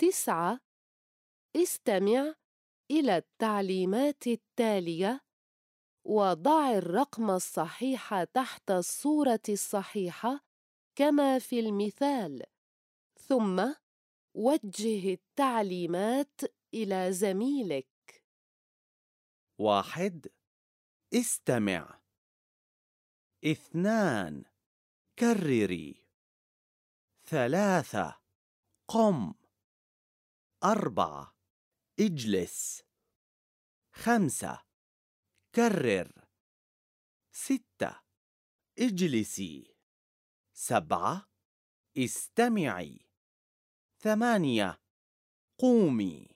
تسعة استمع إلى التعليمات التالية وضع الرقم الصحيح تحت الصورة الصحيحة كما في المثال. ثم وجه التعليمات إلى زميلك. واحد استمع. اثنان كرري. ثلاثة قم. أربعة. اجلس. خمسة. كرر. ستة. اجلسي. سبعة. استمعي. ثمانية. قومي.